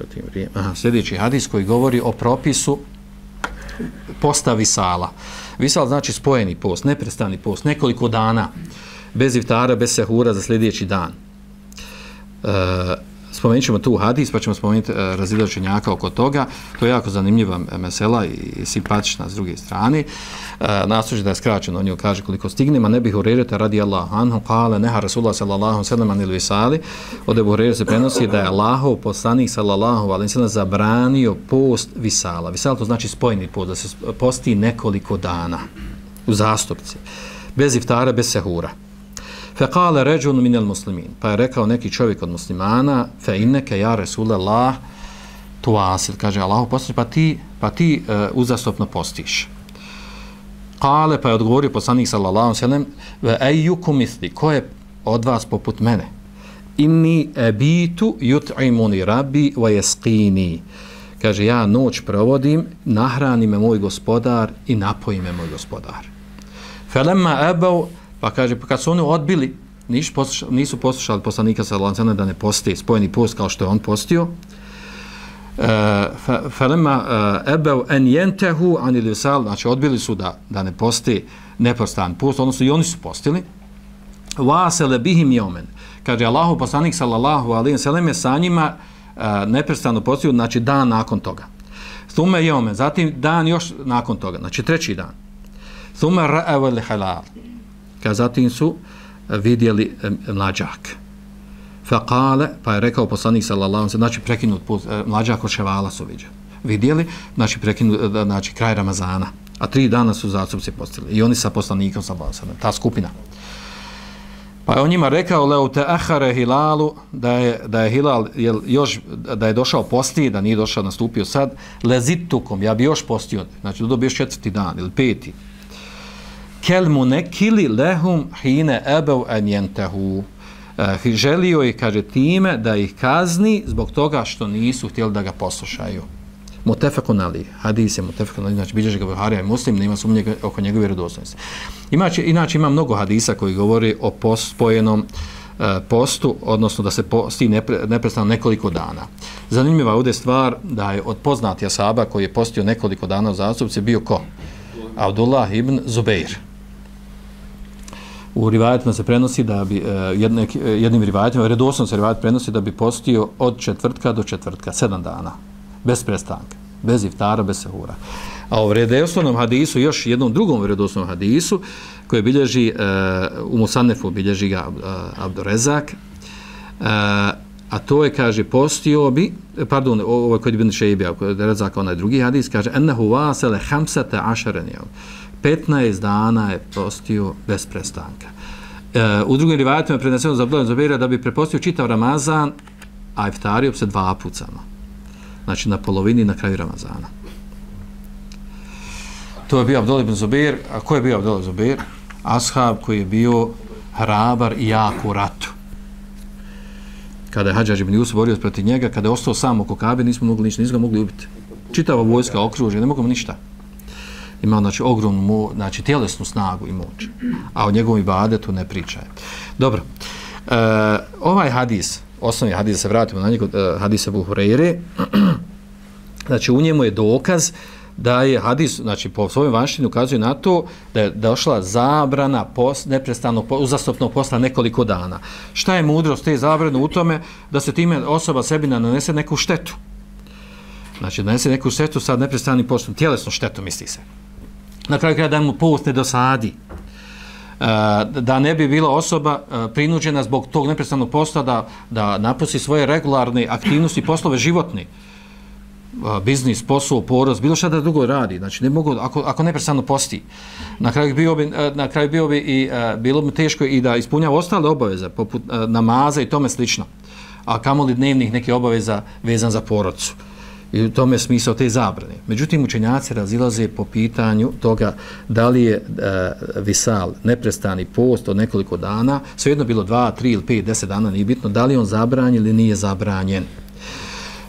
protiv vrijeme. Aha, sljedeći hadis koji govori o propisu posta visala. Visal znači spojeni post, neprestani post, nekoliko dana, bez iftara, bez sehura za sljedeći dan. E, spomenut ćemo tu hadis, pa ćemo spomenuti e, razilačenjaka oko toga. To je jako zanimljiva mesela i simpatična s druge strane. E, Nastuži da je skraćeno, on joj kaže koliko stignema, ne bih uredite radi Allah anhu, kale neha Rasulullah sallallahu sallam anil visali, od Ebu Hureyre se prenosi da je Allahov poslanik sallallahu alim sallam zabranio post visala. Visala to znači spojni post, da se posti nekoliko dana u zastupci, bez iftara, bez sehura. Fekale ređun minel muslimin. Pa je rekao neki čovjek od muslimana, fe inneke ja Resule Allah tu asil. Kaže Allahu postiš, pa ti, pa ti uh, uzastopno postiš. Kale, pa je odgovorio poslanik sallallahu sallam, ve ejuku misli, ko je od vas poput mene? Inni ebitu jut'imuni rabbi wa jesqini. Kaže, ja noć provodim, nahrani me moj gospodar i napoji me moj gospodar. Felemma ebav, Pa kaže, pa kad su oni odbili, nisu poslušali, nisu poslušali poslanika sa lancana da ne posti spojeni post kao što je on postio, e, uh, felema uh, e, ebeu en jentehu anili sal, znači odbili su da, da ne posti nepostan post, odnosno i oni su postili, vasele bihim jomen. Kaže, Allahu poslanik sallallahu alaihi sallam je sa njima uh, neprestano postio, znači dan nakon toga. Thume jomen, zatim dan još nakon toga, znači treći dan. Thume ra'evel halal, Kad zatim su eh, vidjeli eh, mlađak. Fakale, pa je rekao poslanik sallallahu alaihi znači prekinut put, eh, mlađak od ševala su vidjeli. Vidjeli, znači prekinut, znači kraj Ramazana. A tri dana su zastupci postili. I oni sa poslanikom sallallahu alaihi ta skupina. Pa je on njima rekao, leo te ahare hilalu, da je, da je hilal jel, još, da je došao posti, da nije došao, nastupio sad, lezitukom, ja bi još postio, znači do još četvrti dan ili peti, kelmu nekili lehum hine ebev en jentehu. Uh, želio je, kaže, time da ih kazni zbog toga što nisu htjeli da ga poslušaju. Mutefekun ali, hadis je mutefekun ali, znači bilježi ga Buharija i muslim, nema sumnje oko njegove vjerodostojnosti. Inače, inače ima mnogo hadisa koji govori o pospojenom uh, postu, odnosno da se posti nepre, neprestano nekoliko dana. Zanimljiva je stvar da je od poznatija saba koji je postio nekoliko dana u zastupci bio ko? Abdullah ibn Zubeir u rivajetima se prenosi da bi e, jedne, e, jednim rivajetima, redosno se rivajet prenosi da bi postio od četvrtka do četvrtka, sedam dana, bez prestanka, bez iftara, bez sehura. A u redoslovnom hadisu, još jednom drugom redoslovnom hadisu, koje bilježi uh, u Musanefu, bilježi ga uh, Abdurezak, uh, a to je, kaže, postio bi, pardon, ovo je kod Ibn Šeibija, kod Rezak, onaj drugi hadis, kaže, ennehu vasele hamsate Uh, 15 dana je postio bez prestanka. E, u drugim rivajatima je preneseno za Abdullah Zubira da bi prepostio čitav Ramazan, a iftario se dva put samo. Znači na polovini na kraju Ramazana. To je bio Abdullah ibn Zubir. A ko je bio Abdullah Zubir? Ashab koji je bio hrabar i jak u ratu. Kada je Hadžađ ibn Jusuf borio protiv njega, kada je ostao sam oko Kabe, nismo mogli ništa, nismo ga mogli ubiti. Čitava vojska okružja, ne mogu ništa ima znači ogromnu mo, znači tjelesnu snagu i moć. A o njegovom ibadetu ne pričaje. Dobro. E, ovaj hadis, osnovni hadis, se vratimo na njegov e, hadis Abu Hurajre, znači u njemu je dokaz da je hadis, znači po svojom vanštini ukazuje na to da je došla zabrana post, neprestano uzastopno posla nekoliko dana. Šta je mudrost te zabrane u tome da se time osoba sebi nanese neku štetu? Znači, nanese neku štetu sad neprestanim postom, tjelesnu štetu misli se na kraju kraja da mu post ne dosadi. E, da ne bi bila osoba e, prinuđena zbog tog neprestanog posta da, da napusti svoje regularne aktivnosti, poslove životne, e, biznis, posao, poroz, bilo šta da drugo radi. Znači, ne mogu, ako, ako neprestano posti, na kraju bio bi, na kraju bio bi i bilo bi teško i da ispunjava ostale obaveze, poput namaza i tome slično. A kamoli dnevnih neke obaveza vezan za porodcu. I u tome smisao te zabrane. Međutim, učenjaci razilaze po pitanju toga da li je e, visal neprestani post od nekoliko dana, svejedno bilo dva, tri ili pet, deset dana, nije bitno, da li on zabranjen ili nije zabranjen.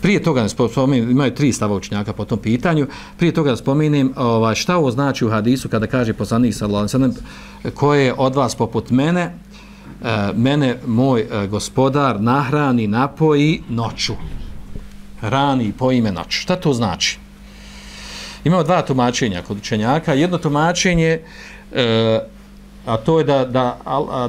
Prije toga ne spomenem, imaju tri stava učenjaka po tom pitanju, prije toga da spomenem ovaj, šta ovo znači u hadisu kada kaže poslanik sallallahu alejhi koje je od vas poput mene, e, mene moj e, gospodar nahrani, napoji noću hrani po. Šta to znači? Imamo dva tumačenja kod učenjaka. Jedno tumačenje e, a to je da, da,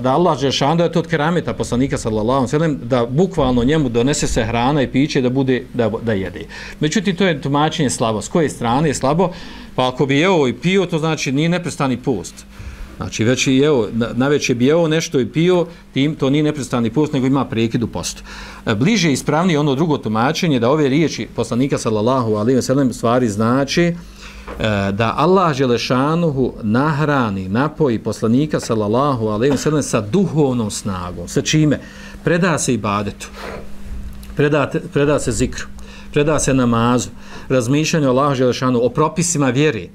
da Allah Žešan, da je to od kerameta poslanika sallallahu sallam, da bukvalno njemu donese se hrana i piće da bude da, da jede. Međutim, to je tumačenje slabo. S koje strane je slabo? Pa ako bi jeo i pio, to znači nije neprestani post. Znači, već je jeo, na već je bijeo nešto i pio, tim, to nije neprestani post, nego ima prekid u postu. E, bliže ispravni ispravnije ono drugo tumačenje, da ove riječi poslanika sallallahu alaihi wa sallam stvari znači, E, da Allah Želešanuhu nahrani, napoji poslanika sallallahu alaihi wa sallam sa duhovnom snagom. Sa čime? Preda se ibadetu. Preda, preda se zikru. Preda se namazu. Razmišljanju Allah Želešanuhu o propisima vjeri.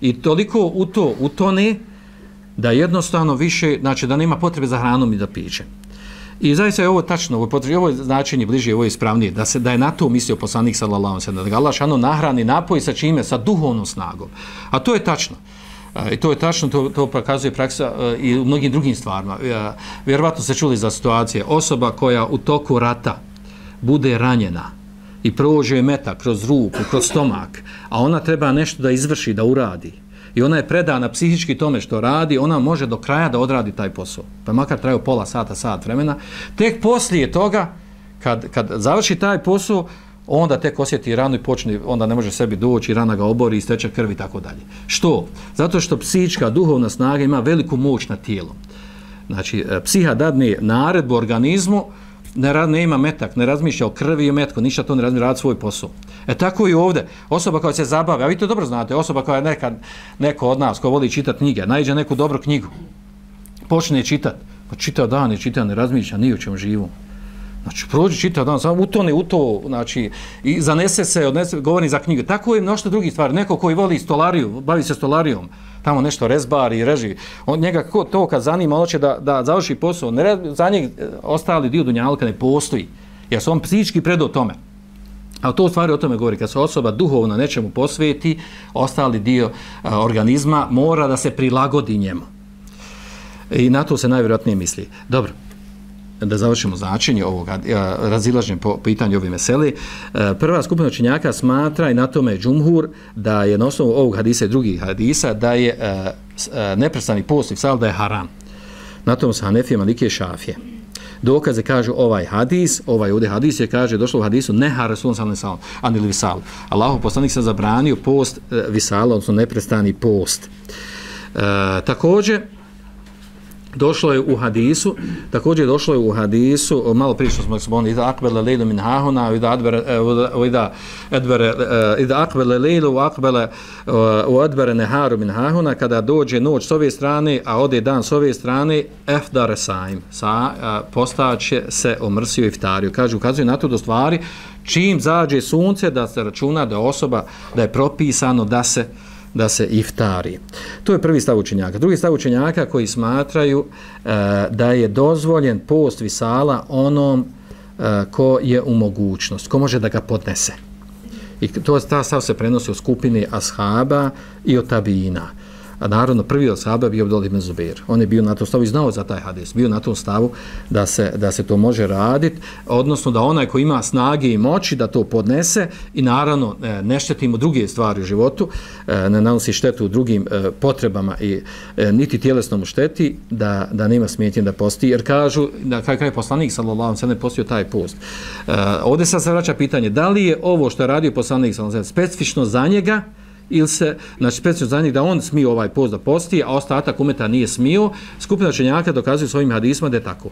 I toliko u to, u to ne, da jednostavno više, znači da nema potrebe za hranom i da piće. I zaista je ovo tačno, ovo, potrebi, ovo je značenje bliže, ovo je ispravnije, da, se, da je na to mislio poslanik sallallahu sallam, da ga Allah šano nahrani napoji sa čime, sa duhovnom snagom. A to je tačno. I to je tačno, to, to pokazuje praksa i u mnogim drugim stvarima. Vjerovatno se čuli za situacije. Osoba koja u toku rata bude ranjena i prođe meta kroz ruku, kroz stomak, a ona treba nešto da izvrši, da uradi, i ona je predana psihički tome što radi, ona može do kraja da odradi taj posao. Pa makar traju pola sata, sat vremena. Tek poslije toga, kad, kad završi taj posao, onda tek osjeti ranu i počne, onda ne može sebi doći, rana ga obori, isteče krvi i tako dalje. Što? Zato što psihička, duhovna snaga ima veliku moć na tijelo. Znači, e, psiha dadne naredbu organizmu, ne, rad, ne ima metak, ne razmišlja o krvi i metku, ništa to ne razmišlja, radi svoj posao. E tako i ovdje, osoba koja se zabave, a vi to dobro znate, osoba koja je nekad, neko od nas ko voli čitati knjige, najđe neku dobru knjigu, počne čitati, pa čita dan i čita, ne razmišlja ni o čem živu. Znači, prođe čita dan, samo utone u to, znači, i zanese se, odnese, govori za knjige. Tako je mnošto drugih stvari. Neko koji voli stolariju, bavi se stolarijom, tamo nešto rezbari, reži, on njega ko to kad zanima, on će da, da završi posao, ne, za njeg e, ostali dio dunjalka ne postoji, jer se on psihički predao tome. A to u stvari o tome govori, kad se osoba duhovno nečemu posveti, ostali dio a, organizma mora da se prilagodi njemu. I na to se najvjerojatnije misli. Dobro, da završimo značenje ovog e, razilaženja po pitanju ove mesele. Prva skupina učenjaka smatra i na tome džumhur da je na osnovu ovog hadisa i drugih hadisa da je e, e, neprestani post i sal da je haram. Na tom sa Hanefije, Malike i Šafije. Dokaze kažu ovaj hadis, ovaj ovdje hadis je kaže došlo u hadisu neha rasulun sallam sallam, anil visal. Allahu poslanik se zabranio post visala, odnosno neprestani post. E, također, došlo je u hadisu, također došlo je u hadisu, malo prije što smo spomenuli, ida akbele lejlu min hahuna, ida adbere, eh, ida adbere, ida eh, akbele lejlu, u akbele, eh, u adbere neharu min hahuna, kada dođe noć s ove strane, a ode dan s ove strane, efdar saim, sa, postaće se omrsio iftariju. Kaže, ukazuje na to do stvari, čim zađe sunce, da se računa da osoba, da je propisano da se, da se iftari. To je prvi stav učenjaka. Drugi stav učenjaka koji smatraju e, da je dozvoljen post visala onom e, ko je u mogućnost, ko može da ga podnese. I to ta stav se prenosi u skupini ashaba i od tabijina. A naravno, prvi od sahaba bio Abdul ibn Zubair. On je bio na tom stavu i znao za taj hadis. Bio na tom stavu da se, da se to može raditi, odnosno da onaj ko ima snage i moći da to podnese i naravno ne ne štetimo druge stvari u životu, e, ne nanosi štetu drugim e, potrebama i e, niti tjelesnom šteti, da, da nema smjetnje da posti. Jer kažu, da kaj kaj poslanik sallallahu alaihi ne postio taj post. Ovdje sad se vraća pitanje, da li je ovo što je radio poslanik sallallahu specifično za njega, ili se, znači specijalno za njih da on smio ovaj post da posti, a ostatak umeta nije smio, skupina čenjaka dokazuju svojim hadisma da je tako.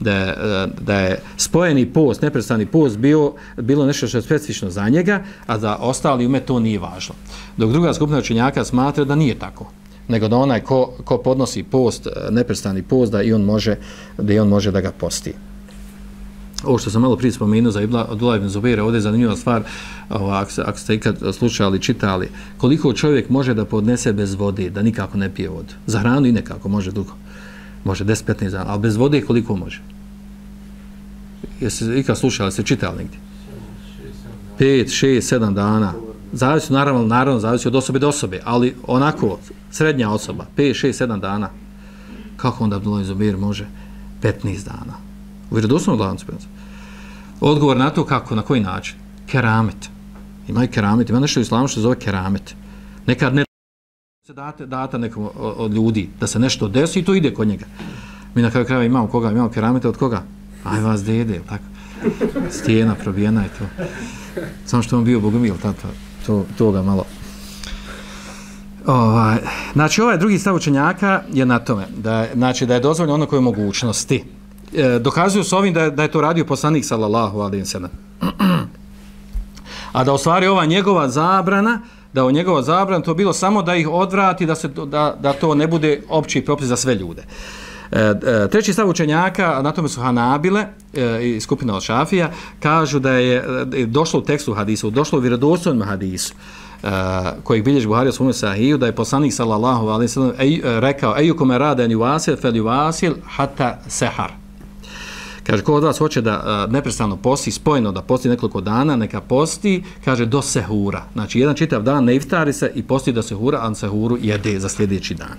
Da je, e, da je spojeni post, neprestani post bio, bilo nešto što je specifično za njega, a za ostali umet to nije važno. Dok druga skupina čenjaka smatra da nije tako nego da onaj ko, ko podnosi post, e, neprestani post, da i on može da i on može da ga posti ovo što sam malo prije spomenuo za Abdullah ibn Zubaira, ovdje je zanimljiva stvar, ova, ako, ako ste ikad slušali, čitali, koliko čovjek može da podnese bez vode, da nikako ne pije vodu. Za hranu i nekako može dugo. Može 10-15 dana, ali bez vode koliko može? Jeste ikad slušali, ste čitali negdje? 5, 6, 7 dana. Zavisi, naravno, naravno, zavisi od osobe do osobe, ali onako, srednja osoba, 5, 6, 7 dana. Kako onda Abdullah ibn Zubair može 15 dana? U vjerodostojnom lancu prenosa. Odgovor na to kako, na koji način? keramet. Ima i keramet, ima nešto u islamu što se zove keramet. Nekad ne se date, data nekom od ljudi da se nešto desi i to ide kod njega. Mi na kraju krajeva imamo koga, imamo keramete od koga? Aj vas dede, tako. Stijena probijena je to. Samo što on bio bogomil, tato, to, to ga malo... Ovaj, znači, ovaj drugi stav učenjaka je na tome, da, znači, da je dozvoljeno ono koje je mogućnosti. E, dokazuju s ovim da da je to radio poslanik, sallallahu alaihi sallam. A da ostvari ova njegova zabrana, da o njegova zabrana to bilo samo da ih odvrati, da, se, da, da to ne bude opći propis za sve ljude. E, e, treći stav učenjaka, na tome su Hanabile e, i skupina od Šafija, kažu da je e, došlo u tekstu hadisu, došlo u vjerodostojnom hadisu, e, kojeg bilješ Buhari u svome sahiju, da je poslanik sallallahu alaihi sallam e, rekao, eju kome rade ni vasil, fel ju vasil, hata sehar. Kaže, ko od vas hoće da a, neprestano posti, spojeno da posti nekoliko dana, neka posti, kaže, do sehura. Znači, jedan čitav dan ne iftari se i posti do sehura, a sehuru jede za sljedeći dan.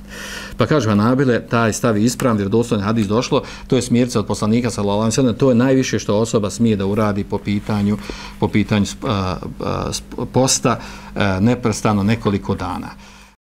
Pa kaže, Hanabile, taj stavi ispravan, jer doslovno hadis došlo, to je smjerca od poslanika, sallam, to je najviše što osoba smije da uradi po pitanju, po pitanju a, a, posta a, neprestano nekoliko dana.